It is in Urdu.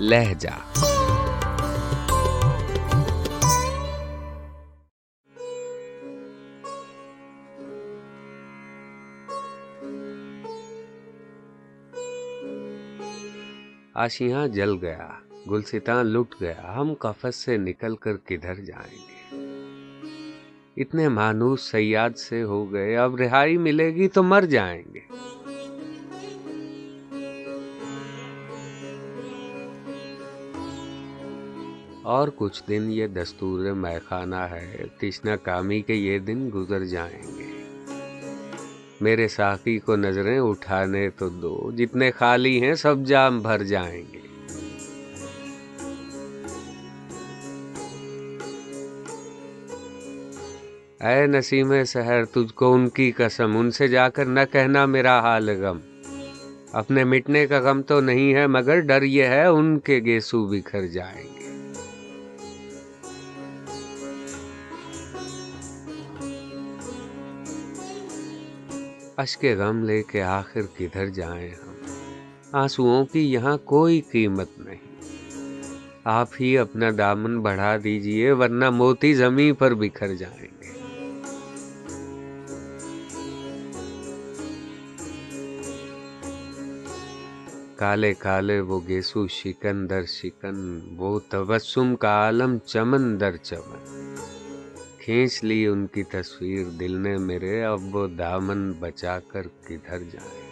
لہجہ۔ آشیاں جل گیا گلستان لٹ گیا، ہم قفس سے نکل کر کدھر جائیں گے؟ اتنے مانوس سیاد سے ہو گئے، اب رہائی ملے گی تو مر جائیں گے۔ اور کچھ دن یہ دستور میں خانہ ہے تشنا کامی کے یہ دن گزر جائیں گے۔ میرے ساقی کو نظریں اٹھانے تو دو، جتنے خالی ہیں سب جام بھر جائیں گے۔ اے نسیم سحر، تجھ کو ان کی قسم، ان سے جا کر نہ کہنا میرا حال غم۔ اپنے مٹنے کا غم تو نہیں ہے، مگر ڈر یہ ہے ان کے گیسو بکھر جائیں گے۔ اشک غم لے کے آخر کدھر جائیں ہم؟ آنسوؤں کی یہاں کوئی قیمت نہیں۔ آپ ہی اپنا دامن بڑھا دیجیے، ورنہ موتی زمین پر بکھر جائیں گے۔ کالے کالے وہ گیسو شکن در شکن، وہ تبسم کا عالم چمن در چمن۔ کھینچ لی ان کی تصویر دل نے میرے، اب وہ دامن بچا کر کدھر جائیں؟